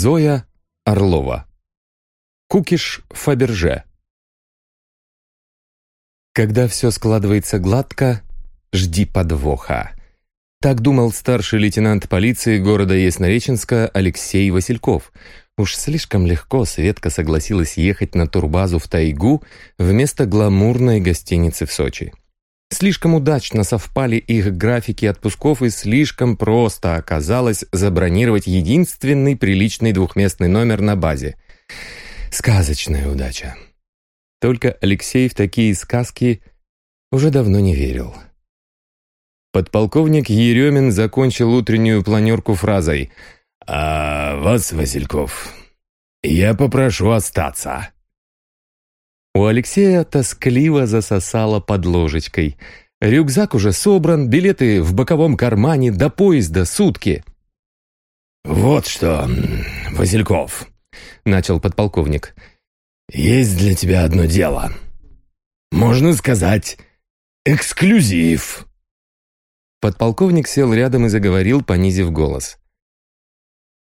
Зоя Орлова. Кукиш Фаберже. Когда все складывается гладко, жди подвоха. Так думал старший лейтенант полиции города Яснореченска Алексей Васильков. Уж слишком легко Светка согласилась ехать на турбазу в тайгу вместо гламурной гостиницы в Сочи. Слишком удачно совпали их графики отпусков и слишком просто оказалось забронировать единственный приличный двухместный номер на базе. Сказочная удача. Только Алексей в такие сказки уже давно не верил. Подполковник Еремин закончил утреннюю планерку фразой «А вас, Васильков, я попрошу остаться». У Алексея тоскливо засосало под ложечкой. Рюкзак уже собран, билеты в боковом кармане, до поезда сутки. «Вот что, Васильков», — начал подполковник, — «есть для тебя одно дело. Можно сказать, эксклюзив». Подполковник сел рядом и заговорил, понизив голос.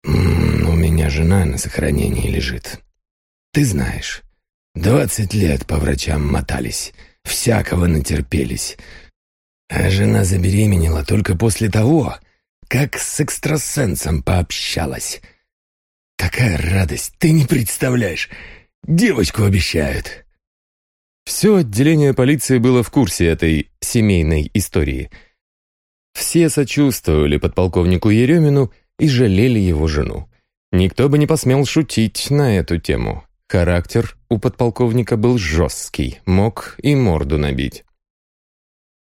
«У меня жена на сохранении лежит. Ты знаешь, Двадцать лет по врачам мотались, всякого натерпелись. А жена забеременела только после того, как с экстрасенсом пообщалась. Такая радость, ты не представляешь. Девочку обещают. Все отделение полиции было в курсе этой семейной истории. Все сочувствовали подполковнику Еремину и жалели его жену. Никто бы не посмел шутить на эту тему. Характер у подполковника был жесткий, мог и морду набить.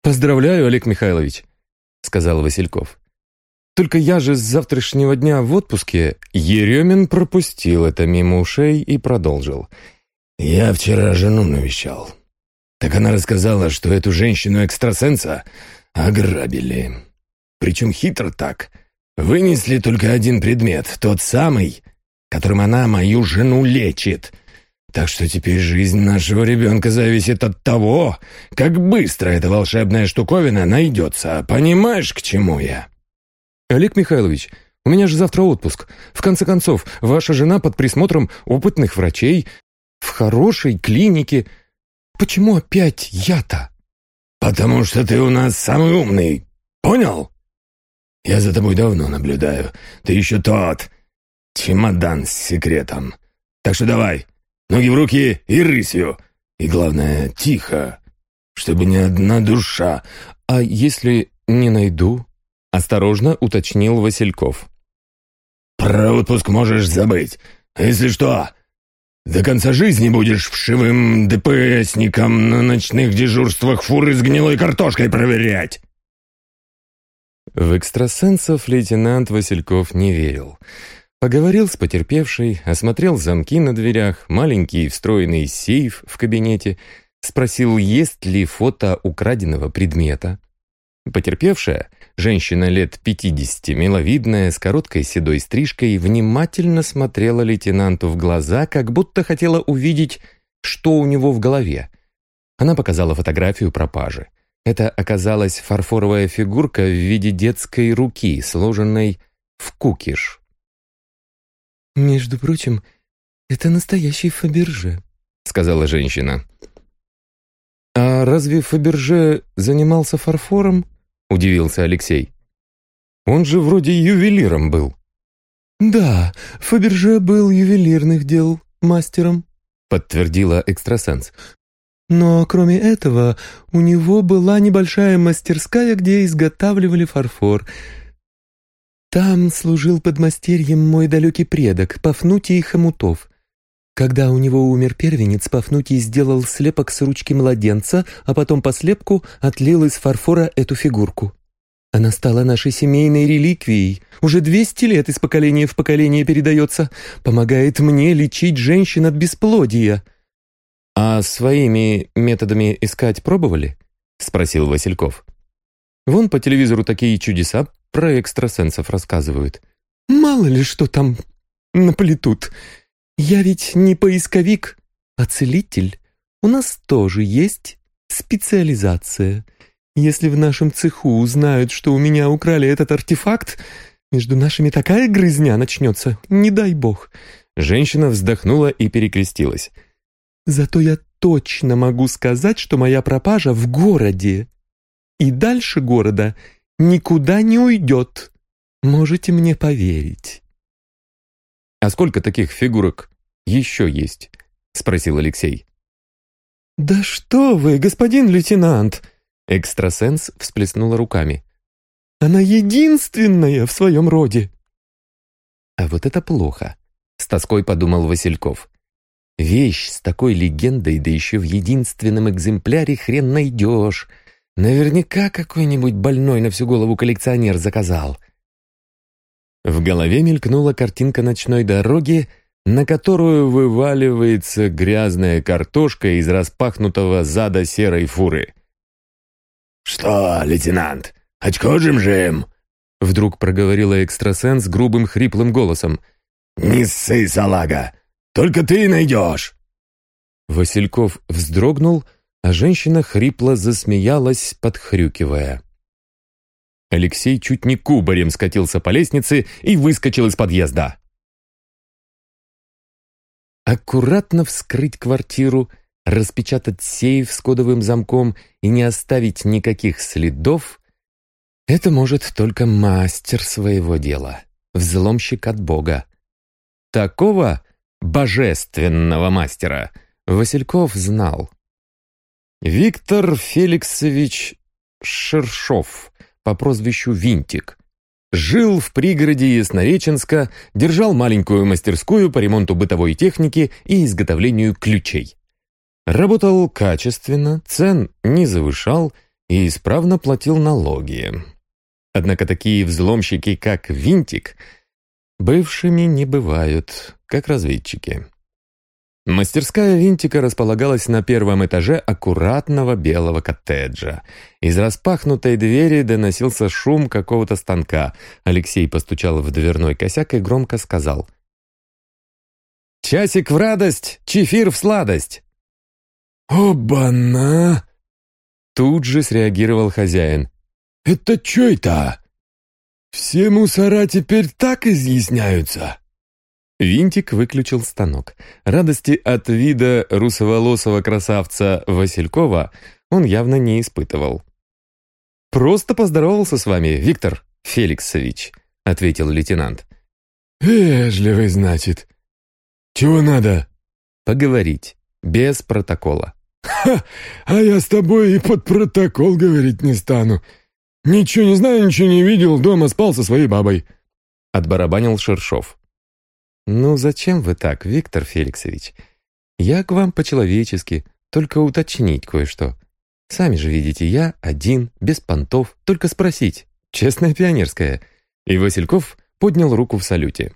«Поздравляю, Олег Михайлович», — сказал Васильков. «Только я же с завтрашнего дня в отпуске...» Еремин пропустил это мимо ушей и продолжил. «Я вчера жену навещал. Так она рассказала, что эту женщину-экстрасенса ограбили. Причем хитро так. Вынесли только один предмет, тот самый, которым она мою жену лечит. Так что теперь жизнь нашего ребенка зависит от того, как быстро эта волшебная штуковина найдется. Понимаешь, к чему я?» «Олег Михайлович, у меня же завтра отпуск. В конце концов, ваша жена под присмотром опытных врачей, в хорошей клинике. Почему опять я-то?» «Потому что ты у нас самый умный. Понял? Я за тобой давно наблюдаю. Ты еще тот, чемодан с секретом. Так что давай, ноги в руки и рысью. И главное, тихо, чтобы ни одна душа. А если не найду? Осторожно уточнил Васильков. Про отпуск можешь забыть. Если что, до конца жизни будешь вшивым ДПСником на ночных дежурствах фуры с гнилой картошкой проверять. В экстрасенсов лейтенант Васильков не верил. Поговорил с потерпевшей, осмотрел замки на дверях, маленький встроенный сейф в кабинете, спросил, есть ли фото украденного предмета. Потерпевшая, женщина лет 50, миловидная, с короткой седой стрижкой, внимательно смотрела лейтенанту в глаза, как будто хотела увидеть, что у него в голове. Она показала фотографию пропажи. Это оказалась фарфоровая фигурка в виде детской руки, сложенной в кукиш. «Между прочим, это настоящий Фаберже», — сказала женщина. «А разве Фаберже занимался фарфором?» — удивился Алексей. «Он же вроде ювелиром был». «Да, Фаберже был ювелирных дел мастером», — подтвердила экстрасенс. «Но кроме этого, у него была небольшая мастерская, где изготавливали фарфор — там служил подмастерьем мой далекий предок, Пафнутий Хомутов. Когда у него умер первенец, Пафнутий сделал слепок с ручки младенца, а потом по слепку отлил из фарфора эту фигурку. Она стала нашей семейной реликвией. Уже 200 лет из поколения в поколение передается. Помогает мне лечить женщин от бесплодия». «А своими методами искать пробовали?» — спросил Васильков. «Вон по телевизору такие чудеса про экстрасенсов рассказывают. Мало ли что там наплетут. Я ведь не поисковик, а целитель. У нас тоже есть специализация. Если в нашем цеху узнают, что у меня украли этот артефакт, между нашими такая грызня начнется, не дай бог». Женщина вздохнула и перекрестилась. «Зато я точно могу сказать, что моя пропажа в городе. И дальше города никуда не уйдет. Можете мне поверить». «А сколько таких фигурок еще есть?» — спросил Алексей. «Да что вы, господин лейтенант!» Экстрасенс всплеснула руками. «Она единственная в своем роде!» «А вот это плохо», — с тоской подумал Васильков. «Вещь с такой легендой, да еще в единственном экземпляре хрен найдешь. Наверняка какой-нибудь больной на всю голову коллекционер заказал». В голове мелькнула картинка ночной дороги, на которую вываливается грязная картошка из распахнутого зада серой фуры. «Что, лейтенант, очко жим-жим?» Вдруг проговорила экстрасенс грубым хриплым голосом. «Не ссы, салага! Только ты найдешь!» Васильков вздрогнул, а женщина хрипло засмеялась, подхрюкивая. Алексей чуть не кубарем скатился по лестнице и выскочил из подъезда. Аккуратно вскрыть квартиру, распечатать сейф с кодовым замком и не оставить никаких следов — это может только мастер своего дела, взломщик от Бога. Такого божественного мастера Васильков знал. Виктор Феликсович Шершов по прозвищу Винтик. Жил в пригороде Яснореченска, держал маленькую мастерскую по ремонту бытовой техники и изготовлению ключей. Работал качественно, цен не завышал и исправно платил налоги. Однако такие взломщики, как Винтик, бывшими не бывают, как разведчики. Мастерская винтика располагалась на первом этаже аккуратного белого коттеджа. Из распахнутой двери доносился шум какого-то станка. Алексей постучал в дверной косяк и громко сказал. «Часик в радость, чефир в сладость!» «Оба-на!» Тут же среагировал хозяин. «Это чё это? Все мусора теперь так изъясняются?» Винтик выключил станок. Радости от вида русоволосого красавца Василькова он явно не испытывал. «Просто поздоровался с вами, Виктор Феликсович», — ответил лейтенант. «Вежливый, значит. Чего надо?» «Поговорить. Без протокола». «Ха! А я с тобой и под протокол говорить не стану. Ничего не знаю, ничего не видел, дома спал со своей бабой». Отбарабанил Шершов. «Ну зачем вы так, Виктор Феликсович? Я к вам по-человечески, только уточнить кое-что. Сами же видите, я один, без понтов, только спросить. Честная пионерская». И Васильков поднял руку в салюте.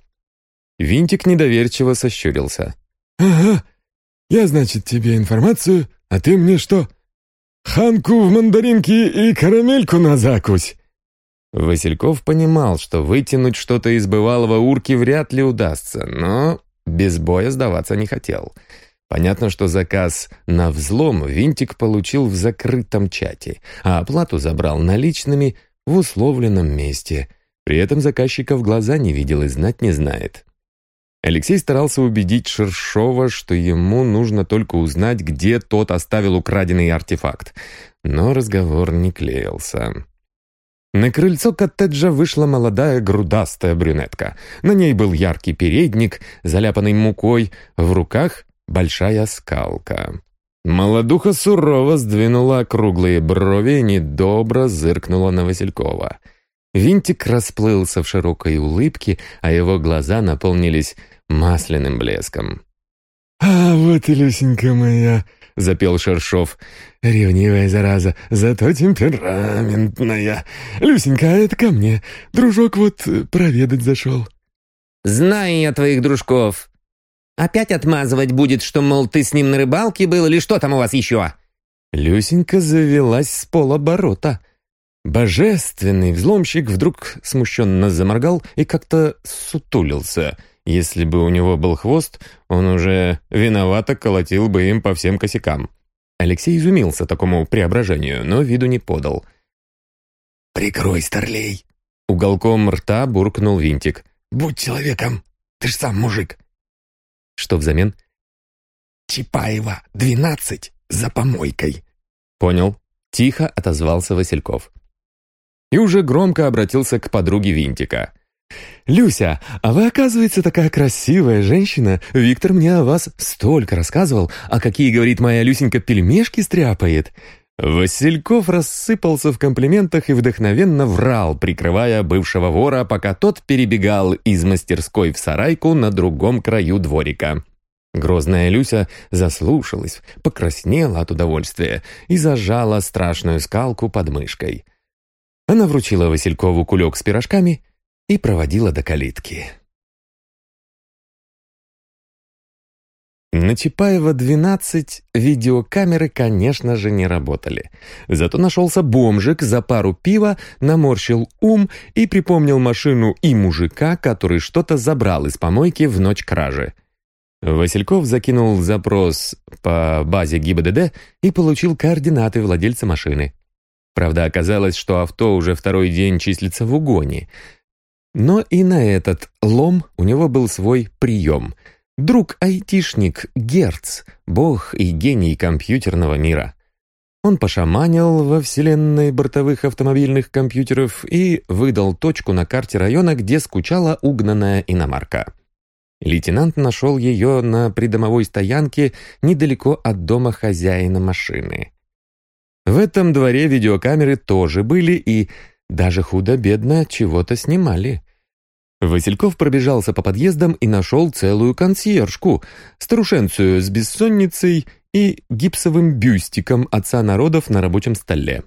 Винтик недоверчиво сощурился. «Ага, я, значит, тебе информацию, а ты мне что? Ханку в мандаринки и карамельку на закусь!» Васильков понимал, что вытянуть что-то из бывалого урки вряд ли удастся, но без боя сдаваться не хотел. Понятно, что заказ на взлом Винтик получил в закрытом чате, а оплату забрал наличными в условленном месте. При этом заказчика в глаза не видел и знать не знает. Алексей старался убедить Шершова, что ему нужно только узнать, где тот оставил украденный артефакт. Но разговор не клеился. На крыльцо коттеджа вышла молодая грудастая брюнетка. На ней был яркий передник, заляпанный мукой, в руках большая скалка. Молодуха сурово сдвинула круглые брови и недобро зыркнула на Василькова. Винтик расплылся в широкой улыбке, а его глаза наполнились масляным блеском. «А вот и Люсенька моя!» — запел Шершов. «Ревнивая зараза, зато темпераментная. Люсенька, а это ко мне. Дружок вот проведать зашел». «Знаю я твоих дружков. Опять отмазывать будет, что, мол, ты с ним на рыбалке был или что там у вас еще?» Люсенька завелась с полоборота. Божественный взломщик вдруг смущенно заморгал и как-то сутулился. Если бы у него был хвост, он уже виновато колотил бы им по всем косякам. Алексей изумился такому преображению, но виду не подал. «Прикрой, старлей!» Уголком рта буркнул винтик. «Будь человеком! Ты ж сам мужик!» Что взамен? «Чапаева, двенадцать, за помойкой!» «Понял», — тихо отозвался Васильков. И уже громко обратился к подруге Винтика. «Люся, а вы, оказывается, такая красивая женщина. Виктор мне о вас столько рассказывал, а какие, говорит моя Люсенька, пельмешки стряпает. Васильков рассыпался в комплиментах и вдохновенно врал, прикрывая бывшего вора, пока тот перебегал из мастерской в сарайку на другом краю дворика. Грозная Люся заслушалась, покраснела от удовольствия и зажала страшную скалку под мышкой. Она вручила Василькову кулек с пирожками и проводила до калитки. На Чапаева 12 видеокамеры, конечно же, не работали. Зато нашелся бомжик за пару пива, наморщил ум и припомнил машину и мужика, который что-то забрал из помойки в ночь кражи. Васильков закинул запрос по базе ГИБДД и получил координаты владельца машины. Правда, оказалось, что авто уже второй день числится в угоне. Но и на этот лом у него был свой прием — Друг-айтишник Герц, бог и гений компьютерного мира. Он пошаманил во вселенной бортовых автомобильных компьютеров и выдал точку на карте района, где скучала угнанная иномарка. Лейтенант нашел ее на придомовой стоянке недалеко от дома хозяина машины. В этом дворе видеокамеры тоже были и даже худо-бедно чего-то снимали. Васильков пробежался по подъездам и нашел целую консьержку, старушенцию с бессонницей и гипсовым бюстиком отца народов на рабочем столе.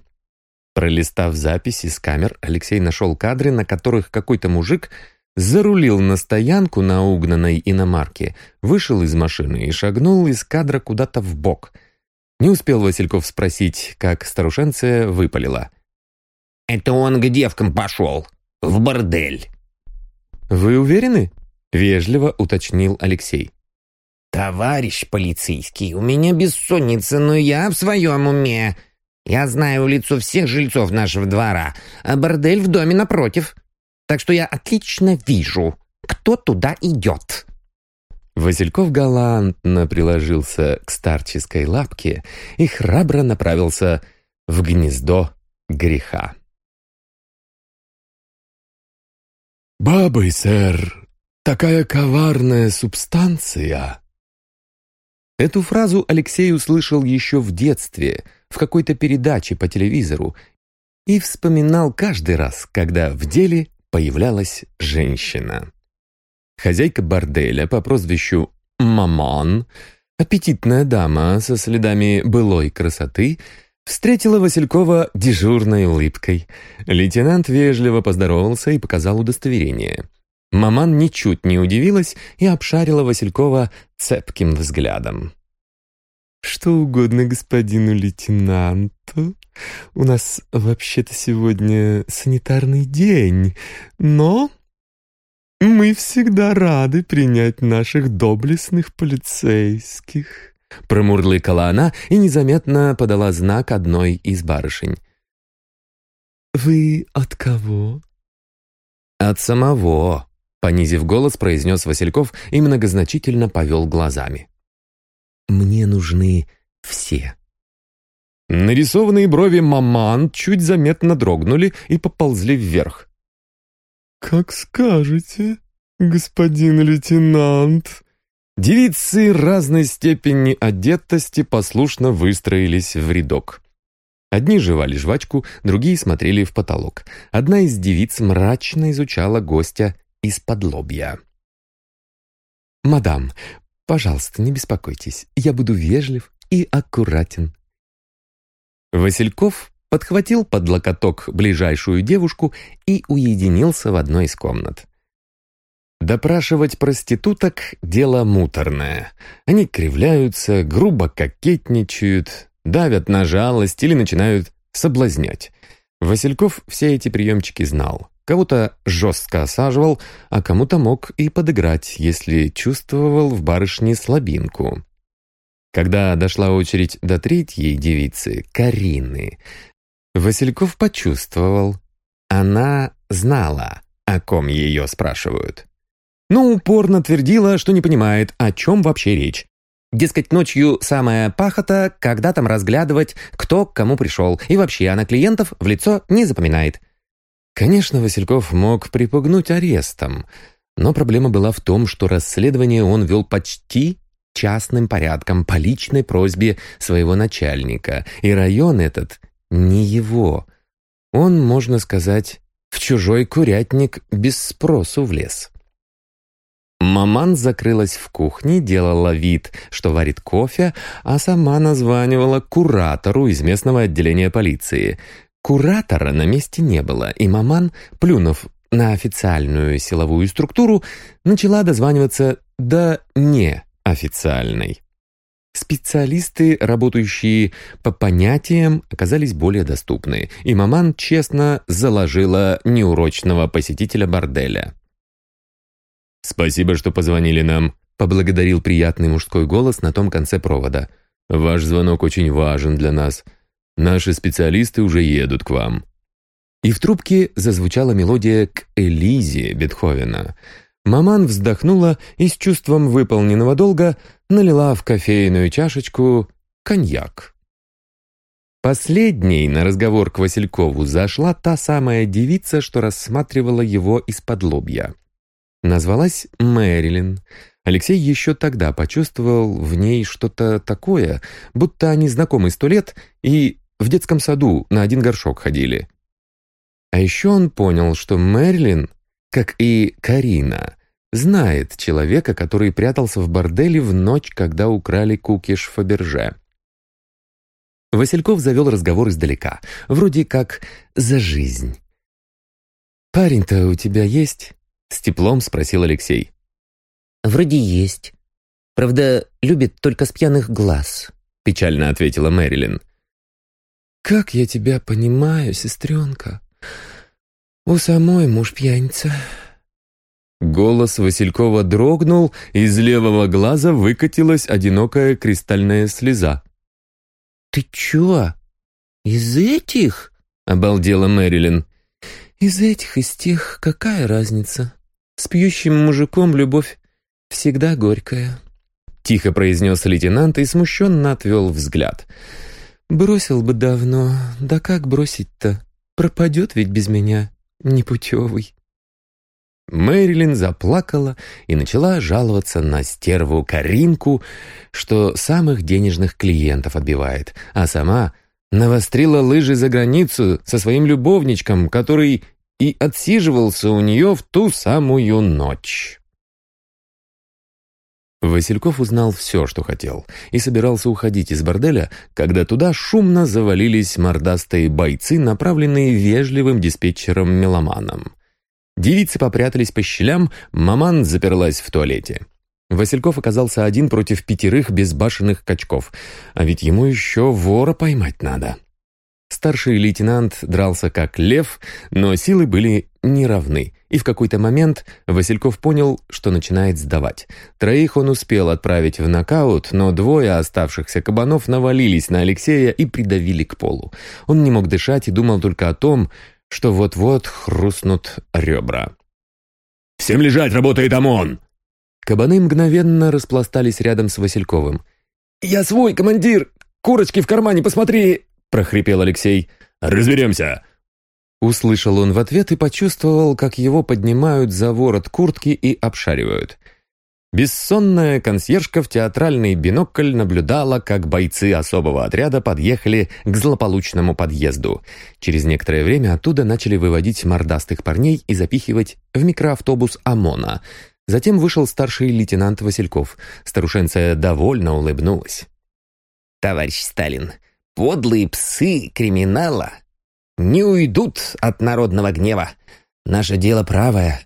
Пролистав записи с камер, Алексей нашел кадры, на которых какой-то мужик зарулил на стоянку на угнанной иномарке, вышел из машины и шагнул из кадра куда-то в бок. Не успел Васильков спросить, как старушенция выпалила. «Это он к девкам пошел, в бордель». «Вы уверены?» — вежливо уточнил Алексей. «Товарищ полицейский, у меня бессонница, но я в своем уме. Я знаю лицо всех жильцов нашего двора, а бордель в доме напротив. Так что я отлично вижу, кто туда идет». Васильков галантно приложился к старческой лапке и храбро направился в гнездо греха. «Бабы, сэр, такая коварная субстанция!» Эту фразу Алексей услышал еще в детстве, в какой-то передаче по телевизору, и вспоминал каждый раз, когда в деле появлялась женщина. Хозяйка борделя по прозвищу Мамон, аппетитная дама со следами былой красоты — Встретила Василькова дежурной улыбкой. Лейтенант вежливо поздоровался и показал удостоверение. Маман ничуть не удивилась и обшарила Василькова цепким взглядом. «Что угодно господину лейтенанту. У нас вообще-то сегодня санитарный день, но мы всегда рады принять наших доблестных полицейских». Промурлыкала она и незаметно подала знак одной из барышень. «Вы от кого?» «От самого», — понизив голос, произнес Васильков и многозначительно повел глазами. «Мне нужны все». Нарисованные брови маман чуть заметно дрогнули и поползли вверх. «Как скажете, господин лейтенант», Девицы разной степени одетости послушно выстроились в рядок. Одни жевали жвачку, другие смотрели в потолок. Одна из девиц мрачно изучала гостя из-под лобья. «Мадам, пожалуйста, не беспокойтесь, я буду вежлив и аккуратен». Васильков подхватил под локоток ближайшую девушку и уединился в одной из комнат. Допрашивать проституток – дело муторное. Они кривляются, грубо кокетничают, давят на жалость или начинают соблазнять. Васильков все эти приемчики знал. Кого-то жестко осаживал, а кому-то мог и подыграть, если чувствовал в барышне слабинку. Когда дошла очередь до третьей девицы, Карины, Васильков почувствовал. Она знала, о ком ее спрашивают. Но упорно твердила, что не понимает, о чем вообще речь. Дескать, ночью самая пахота, когда там разглядывать, кто к кому пришел, и вообще она клиентов в лицо не запоминает. Конечно, Васильков мог припугнуть арестом, но проблема была в том, что расследование он вел почти частным порядком по личной просьбе своего начальника, и район этот не его. Он, можно сказать, в чужой курятник без спросу влез. Маман закрылась в кухне, делала вид, что варит кофе, а сама названивала куратору из местного отделения полиции. Куратора на месте не было, и Маман, плюнув на официальную силовую структуру, начала дозваниваться до неофициальной. Специалисты, работающие по понятиям, оказались более доступны, и Маман честно заложила неурочного посетителя борделя. «Спасибо, что позвонили нам», — поблагодарил приятный мужской голос на том конце провода. «Ваш звонок очень важен для нас. Наши специалисты уже едут к вам». И в трубке зазвучала мелодия «К Элизе» Бетховена. Маман вздохнула и с чувством выполненного долга налила в кофейную чашечку коньяк. Последней на разговор к Василькову зашла та самая девица, что рассматривала его из-под лобья. Назвалась Мэрилин. Алексей еще тогда почувствовал в ней что-то такое, будто они знакомы сто лет и в детском саду на один горшок ходили. А еще он понял, что Мэрилин, как и Карина, знает человека, который прятался в борделе в ночь, когда украли кукиш Фаберже. Васильков завел разговор издалека, вроде как «за жизнь». «Парень-то у тебя есть?» С теплом спросил Алексей. «Вроде есть. Правда, любит только с пьяных глаз», печально ответила Мэрилин. «Как я тебя понимаю, сестренка. У самой муж пьяница». Голос Василькова дрогнул, из левого глаза выкатилась одинокая кристальная слеза. «Ты чё? Из этих?» — обалдела Мэрилин. «Из этих, из тех, какая разница? С пьющим мужиком любовь всегда горькая», — тихо произнес лейтенант и смущенно отвел взгляд. «Бросил бы давно, да как бросить-то? Пропадет ведь без меня, непутевый». Мэрилин заплакала и начала жаловаться на стерву Каринку, что самых денежных клиентов отбивает, а сама навострила лыжи за границу со своим любовничком, который и отсиживался у нее в ту самую ночь. Васильков узнал все, что хотел, и собирался уходить из борделя, когда туда шумно завалились мордастые бойцы, направленные вежливым диспетчером-меломаном. Девицы попрятались по щелям, маман заперлась в туалете. Васильков оказался один против пятерых безбашенных качков, а ведь ему еще вора поймать надо. Старший лейтенант дрался как лев, но силы были неравны, и в какой-то момент Васильков понял, что начинает сдавать. Троих он успел отправить в нокаут, но двое оставшихся кабанов навалились на Алексея и придавили к полу. Он не мог дышать и думал только о том, что вот-вот хрустнут ребра. «Всем лежать, работает ОМОН!» Кабаны мгновенно распластались рядом с Васильковым. «Я свой, командир! Курочки в кармане, посмотри!» — прохрипел Алексей. «Разберемся!» Услышал он в ответ и почувствовал, как его поднимают за ворот куртки и обшаривают. Бессонная консьержка в театральный бинокль наблюдала, как бойцы особого отряда подъехали к злополучному подъезду. Через некоторое время оттуда начали выводить мордастых парней и запихивать в микроавтобус ОМОНа. Затем вышел старший лейтенант Васильков. Старушенция довольно улыбнулась. «Товарищ Сталин, подлые псы криминала не уйдут от народного гнева. Наше дело правое.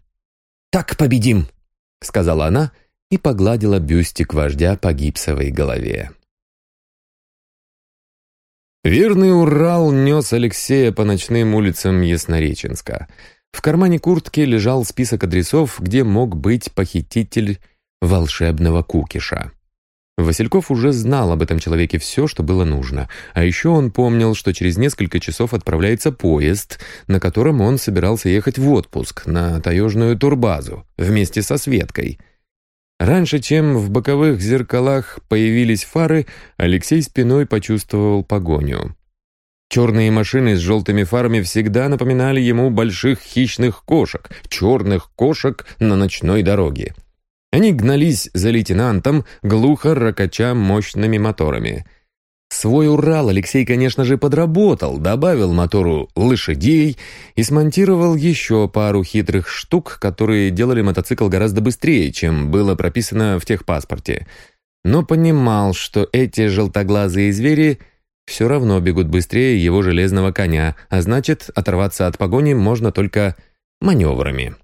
Так победим!» — сказала она и погладила бюстик вождя по гипсовой голове. Верный Урал нес Алексея по ночным улицам Яснореченска. В кармане куртки лежал список адресов, где мог быть похититель волшебного кукиша. Васильков уже знал об этом человеке все, что было нужно. А еще он помнил, что через несколько часов отправляется поезд, на котором он собирался ехать в отпуск на таежную турбазу вместе со Светкой. Раньше, чем в боковых зеркалах появились фары, Алексей спиной почувствовал погоню. Черные машины с желтыми фарами всегда напоминали ему больших хищных кошек, черных кошек на ночной дороге. Они гнались за лейтенантом, глухо ракача мощными моторами. Свой Урал Алексей, конечно же, подработал, добавил мотору лошадей и смонтировал еще пару хитрых штук, которые делали мотоцикл гораздо быстрее, чем было прописано в техпаспорте. Но понимал, что эти желтоглазые звери все равно бегут быстрее его железного коня, а значит, оторваться от погони можно только маневрами.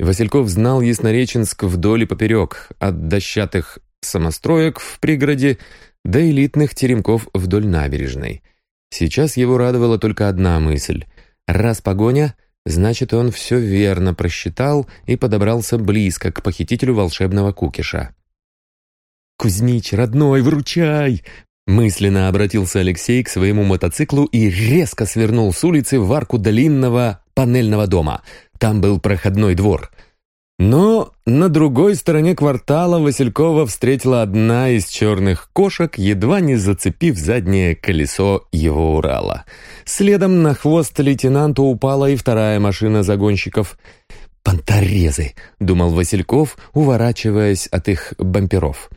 Васильков знал Яснореченск вдоль и поперек, от дощатых самостроек в пригороде до элитных теремков вдоль набережной. Сейчас его радовала только одна мысль. Раз погоня, значит, он все верно просчитал и подобрался близко к похитителю волшебного кукиша. «Кузьмич, родной, выручай!» Мысленно обратился Алексей к своему мотоциклу и резко свернул с улицы в арку длинного панельного дома — там был проходной двор. Но на другой стороне квартала Василькова встретила одна из черных кошек, едва не зацепив заднее колесо его Урала. Следом на хвост лейтенанту упала и вторая машина загонщиков. «Понторезы!» — думал Васильков, уворачиваясь от их бамперов.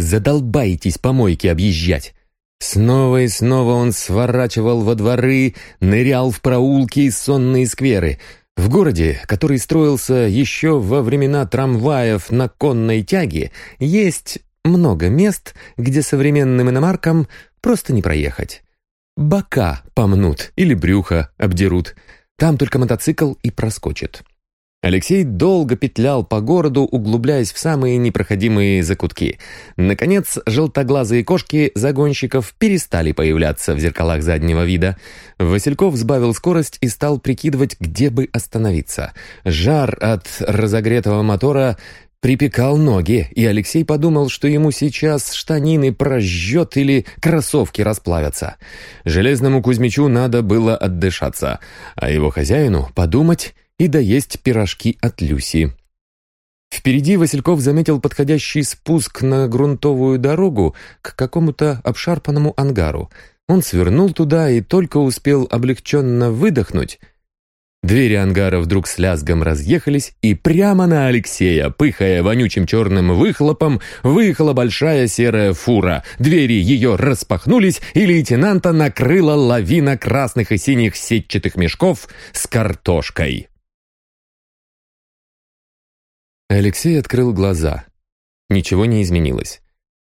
«Задолбайтесь помойки объезжать!» Снова и снова он сворачивал во дворы, нырял в проулки и сонные скверы — в городе, который строился еще во времена трамваев на конной тяге, есть много мест, где современным иномаркам просто не проехать. Бока помнут или брюхо обдерут. Там только мотоцикл и проскочит. Алексей долго петлял по городу, углубляясь в самые непроходимые закутки. Наконец, желтоглазые кошки загонщиков перестали появляться в зеркалах заднего вида. Васильков сбавил скорость и стал прикидывать, где бы остановиться. Жар от разогретого мотора припекал ноги, и Алексей подумал, что ему сейчас штанины прожжет или кроссовки расплавятся. Железному Кузьмичу надо было отдышаться, а его хозяину подумать и доесть пирожки от Люси. Впереди Васильков заметил подходящий спуск на грунтовую дорогу к какому-то обшарпанному ангару. Он свернул туда и только успел облегченно выдохнуть. Двери ангара вдруг с лязгом разъехались, и прямо на Алексея, пыхая вонючим черным выхлопом, выехала большая серая фура. Двери ее распахнулись, и лейтенанта накрыла лавина красных и синих сетчатых мешков с картошкой. Алексей открыл глаза. Ничего не изменилось.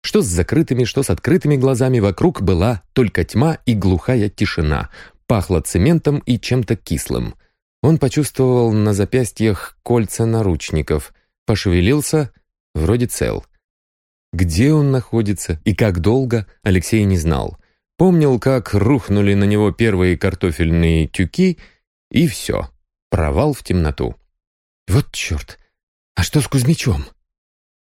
Что с закрытыми, что с открытыми глазами вокруг была только тьма и глухая тишина. Пахло цементом и чем-то кислым. Он почувствовал на запястьях кольца наручников. Пошевелился, вроде цел. Где он находится и как долго, Алексей не знал. Помнил, как рухнули на него первые картофельные тюки, и все. Провал в темноту. «Вот черт! «А что с Кузьмичом?»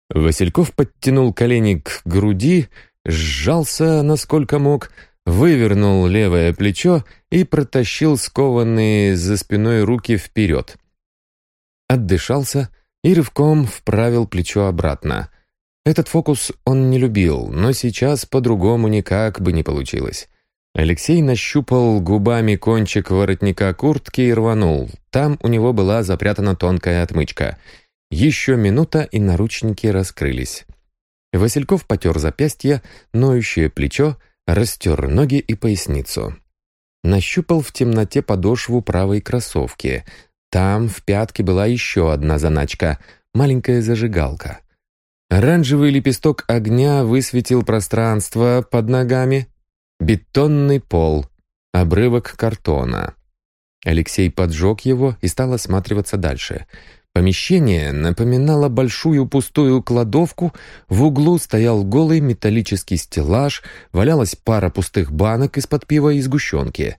Васильков подтянул колени к груди, сжался, насколько мог, вывернул левое плечо и протащил скованные за спиной руки вперед. Отдышался и рывком вправил плечо обратно. Этот фокус он не любил, но сейчас по-другому никак бы не получилось. Алексей нащупал губами кончик воротника куртки и рванул. Там у него была запрятана тонкая отмычка — еще минута, и наручники раскрылись. Васильков потер запястье, ноющее плечо, растер ноги и поясницу. Нащупал в темноте подошву правой кроссовки. Там в пятке была еще одна заначка — маленькая зажигалка. Оранжевый лепесток огня высветил пространство под ногами. Бетонный пол, обрывок картона. Алексей поджег его и стал осматриваться дальше — Помещение напоминало большую пустую кладовку, в углу стоял голый металлический стеллаж, валялась пара пустых банок из-под пива и сгущенки.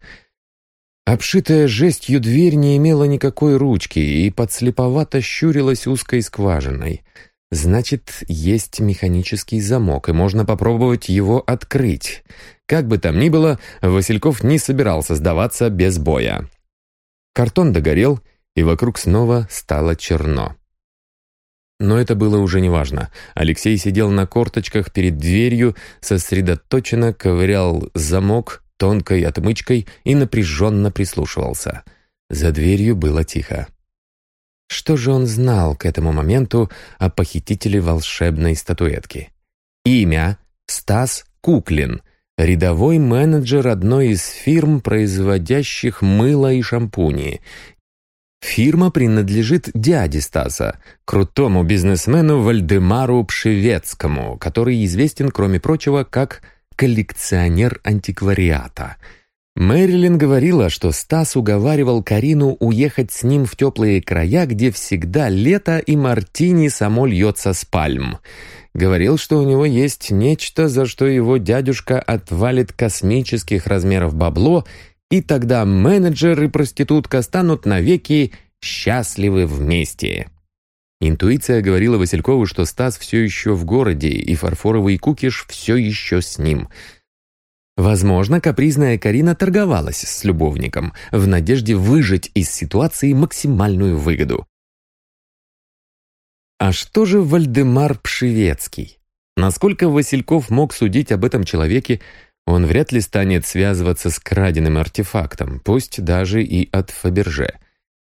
Обшитая жестью дверь не имела никакой ручки и подслеповато щурилась узкой скважиной. Значит, есть механический замок, и можно попробовать его открыть. Как бы там ни было, Васильков не собирался сдаваться без боя. Картон догорел — и вокруг снова стало черно. Но это было уже неважно. Алексей сидел на корточках перед дверью, сосредоточенно ковырял замок тонкой отмычкой и напряженно прислушивался. За дверью было тихо. Что же он знал к этому моменту о похитителе волшебной статуэтки? Имя — Стас Куклин, рядовой менеджер одной из фирм, производящих мыло и шампуни, Фирма принадлежит дяде Стаса, крутому бизнесмену Вальдемару Пшевецкому, который известен, кроме прочего, как коллекционер антиквариата. Мэрилин говорила, что Стас уговаривал Карину уехать с ним в теплые края, где всегда лето и мартини само льется с пальм. Говорил, что у него есть нечто, за что его дядюшка отвалит космических размеров бабло и тогда менеджер и проститутка станут навеки счастливы вместе. Интуиция говорила Василькову, что Стас все еще в городе, и фарфоровый кукиш все еще с ним. Возможно, капризная Карина торговалась с любовником в надежде выжать из ситуации максимальную выгоду. А что же Вальдемар Пшевецкий? Насколько Васильков мог судить об этом человеке, он вряд ли станет связываться с краденым артефактом, пусть даже и от Фаберже.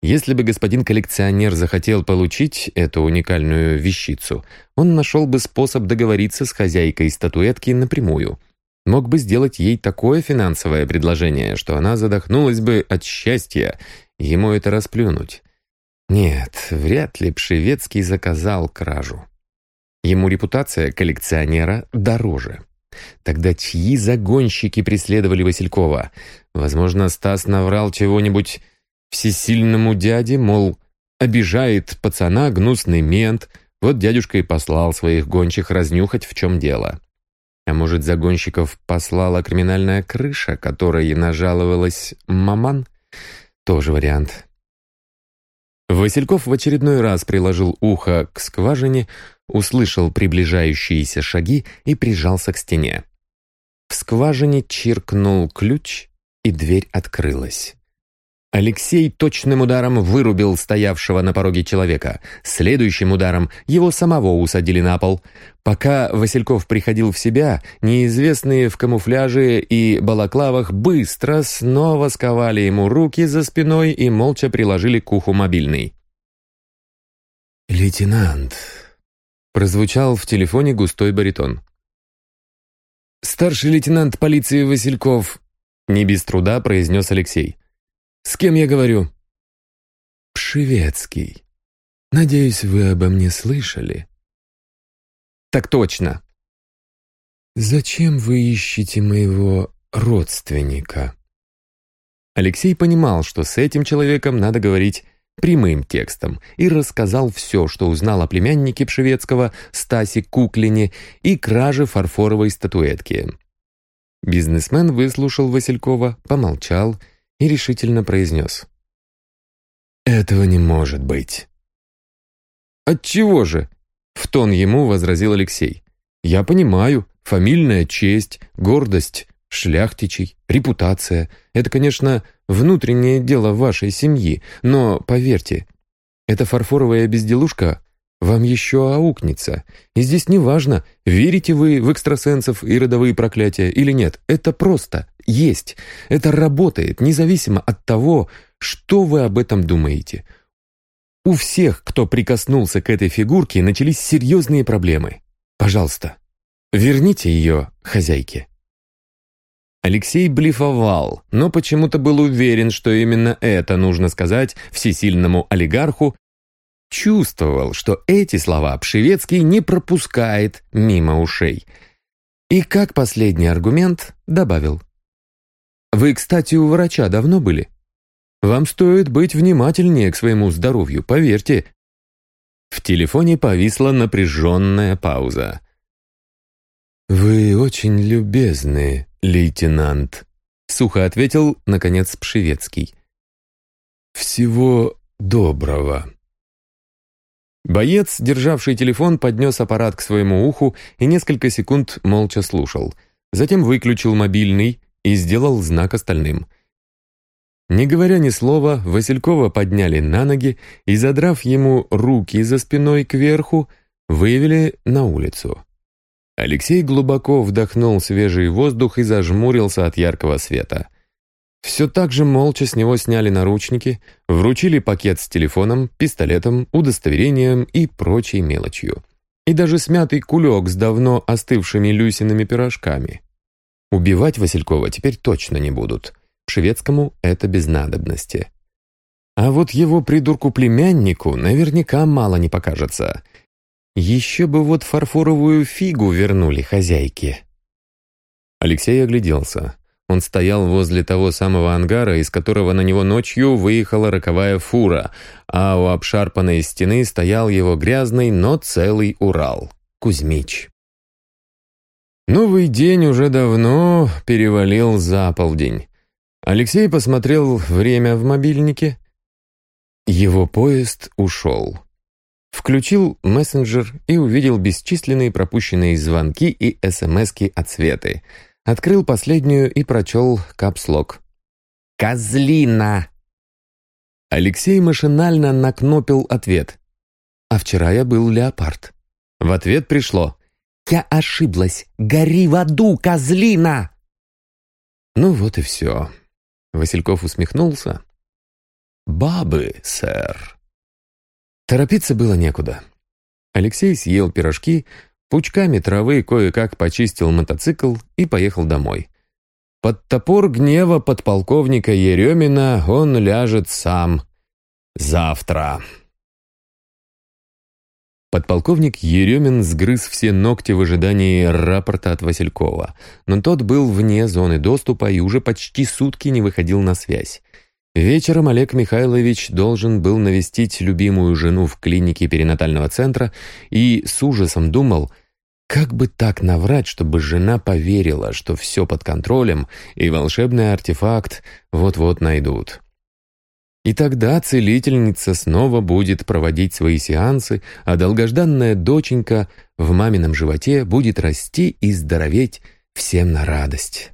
Если бы господин коллекционер захотел получить эту уникальную вещицу, он нашел бы способ договориться с хозяйкой статуэтки напрямую. Мог бы сделать ей такое финансовое предложение, что она задохнулась бы от счастья, ему это расплюнуть. Нет, вряд ли Пшевецкий заказал кражу. Ему репутация коллекционера дороже. Тогда чьи загонщики преследовали Василькова? Возможно, Стас наврал чего-нибудь всесильному дяде, мол, обижает пацана гнусный мент, вот дядюшка и послал своих гончих разнюхать, в чем дело. А может, загонщиков послала криминальная крыша, которой нажаловалась маман? Тоже вариант. Васильков в очередной раз приложил ухо к скважине, услышал приближающиеся шаги и прижался к стене. В скважине чиркнул ключ, и дверь открылась. Алексей точным ударом вырубил стоявшего на пороге человека. Следующим ударом его самого усадили на пол. Пока Васильков приходил в себя, неизвестные в камуфляже и балаклавах быстро снова сковали ему руки за спиной и молча приложили к уху мобильный. «Лейтенант», — прозвучал в телефоне густой баритон. «Старший лейтенант полиции Васильков», — не без труда произнес Алексей. «С кем я говорю?» «Пшевецкий. Надеюсь, вы обо мне слышали?» «Так точно». «Зачем вы ищете моего родственника?» Алексей понимал, что с этим человеком надо говорить прямым текстом и рассказал все, что узнал о племяннике Пшевецкого Стасе Куклине и краже фарфоровой статуэтки. Бизнесмен выслушал Василькова, помолчал и решительно произнес. «Этого не может быть». «Отчего же?» — в тон ему возразил Алексей. «Я понимаю, фамильная честь, гордость, шляхтичей, репутация — это, конечно, внутреннее дело вашей семьи, но, поверьте, эта фарфоровая безделушка вам еще аукнется. И здесь не важно, верите вы в экстрасенсов и родовые проклятия или нет. Это просто есть. Это работает, независимо от того, что вы об этом думаете. У всех, кто прикоснулся к этой фигурке, начались серьезные проблемы. Пожалуйста, верните ее хозяйке. Алексей блефовал, но почему-то был уверен, что именно это нужно сказать всесильному олигарху, чувствовал, что эти слова Пшевецкий не пропускает мимо ушей. И как последний аргумент добавил. «Вы, кстати, у врача давно были? Вам стоит быть внимательнее к своему здоровью, поверьте, В телефоне повисла напряженная пауза. «Вы очень любезны, лейтенант», — сухо ответил, наконец, Пшевецкий. «Всего доброго». Боец, державший телефон, поднес аппарат к своему уху и несколько секунд молча слушал. Затем выключил мобильный и сделал знак остальным. Не говоря ни слова, Василькова подняли на ноги и, задрав ему руки за спиной кверху, вывели на улицу. Алексей глубоко вдохнул свежий воздух и зажмурился от яркого света. Все так же молча с него сняли наручники, вручили пакет с телефоном, пистолетом, удостоверением и прочей мелочью. И даже смятый кулек с давно остывшими Люсиными пирожками. Убивать Василькова теперь точно не будут. Шведскому это без надобности. А вот его придурку-племяннику наверняка мало не покажется. Еще бы вот фарфоровую фигу вернули хозяйке. Алексей огляделся. Он стоял возле того самого ангара, из которого на него ночью выехала роковая фура, а у обшарпанной стены стоял его грязный, но целый Урал. Кузьмич. Новый день уже давно перевалил за полдень. Алексей посмотрел время в мобильнике. Его поезд ушел. Включил мессенджер и увидел бесчисленные пропущенные звонки и смски отсветы — Открыл последнюю и прочел капслог. «Козлина!» Алексей машинально накнопил ответ. «А вчера я был леопард». В ответ пришло. «Я ошиблась! Гори в аду, козлина!» Ну вот и все. Васильков усмехнулся. «Бабы, сэр». Торопиться было некуда. Алексей съел пирожки, Пучками травы кое-как почистил мотоцикл и поехал домой. Под топор гнева подполковника Еремина он ляжет сам. Завтра. Подполковник Еремин сгрыз все ногти в ожидании рапорта от Василькова, но тот был вне зоны доступа и уже почти сутки не выходил на связь. Вечером Олег Михайлович должен был навестить любимую жену в клинике перинатального центра и с ужасом думал, как бы так наврать, чтобы жена поверила, что все под контролем и волшебный артефакт вот-вот найдут. И тогда целительница снова будет проводить свои сеансы, а долгожданная доченька в мамином животе будет расти и здороветь всем на радость.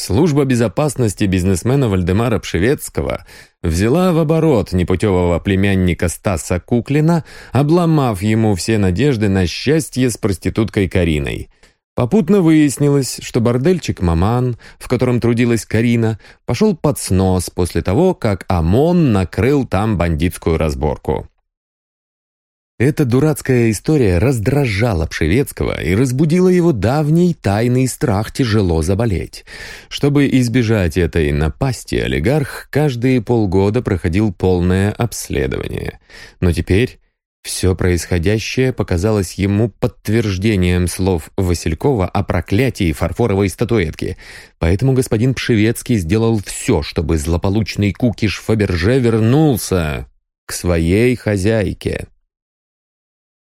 Служба безопасности бизнесмена Вальдемара Пшевецкого взяла в оборот непутевого племянника Стаса Куклина, обломав ему все надежды на счастье с проституткой Кариной. Попутно выяснилось, что бордельчик «Маман», в котором трудилась Карина, пошел под снос после того, как ОМОН накрыл там бандитскую разборку. Эта дурацкая история раздражала Пшевецкого и разбудила его давний тайный страх тяжело заболеть. Чтобы избежать этой напасти, олигарх каждые полгода проходил полное обследование. Но теперь все происходящее показалось ему подтверждением слов Василькова о проклятии фарфоровой статуэтки. Поэтому господин Пшевецкий сделал все, чтобы злополучный кукиш Фаберже вернулся к своей хозяйке.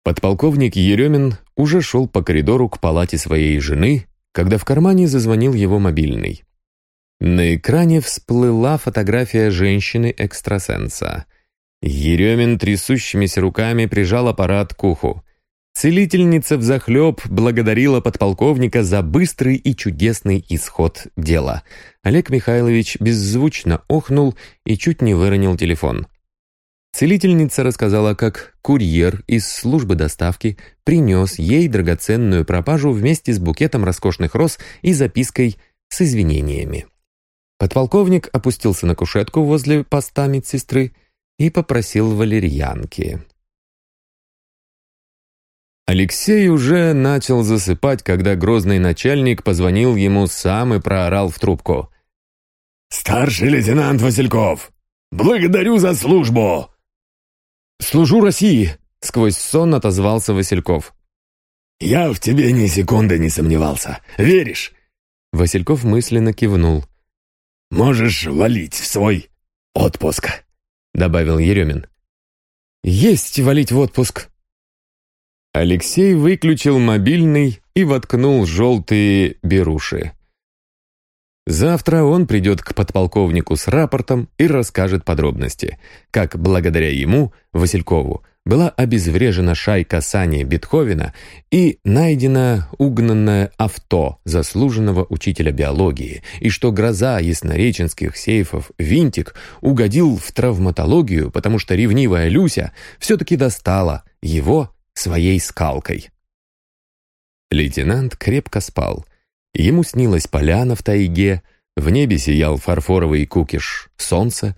Подполковник Еремин уже шел по коридору к палате своей жены, когда в кармане зазвонил его мобильный. На экране всплыла фотография женщины-экстрасенса. Еремин трясущимися руками прижал аппарат к уху. Целительница взахлеб благодарила подполковника за быстрый и чудесный исход дела. Олег Михайлович беззвучно охнул и чуть не выронил телефон. Целительница рассказала, как курьер из службы доставки принес ей драгоценную пропажу вместе с букетом роскошных роз и запиской с извинениями. Подполковник опустился на кушетку возле поста медсестры и попросил валерьянки. Алексей уже начал засыпать, когда грозный начальник позвонил ему сам и проорал в трубку. «Старший лейтенант Васильков, благодарю за службу! «Служу России!» — сквозь сон отозвался Васильков. «Я в тебе ни секунды не сомневался. Веришь?» Васильков мысленно кивнул. «Можешь валить в свой отпуск», — добавил Еремин. Есть валить в отпуск!» Алексей выключил мобильный и воткнул желтые беруши. Завтра он придет к подполковнику с рапортом и расскажет подробности, как благодаря ему, Василькову, была обезврежена шайка Сани Бетховена и найдено угнанное авто заслуженного учителя биологии, и что гроза яснореченских сейфов «Винтик» угодил в травматологию, потому что ревнивая Люся все-таки достала его своей скалкой. Лейтенант крепко спал. Ему снилась поляна в тайге, в небе сиял фарфоровый кукиш солнца,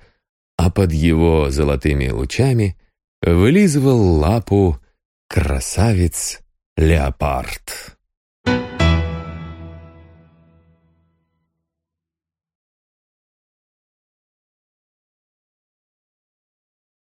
а под его золотыми лучами вылизывал лапу красавец-леопард.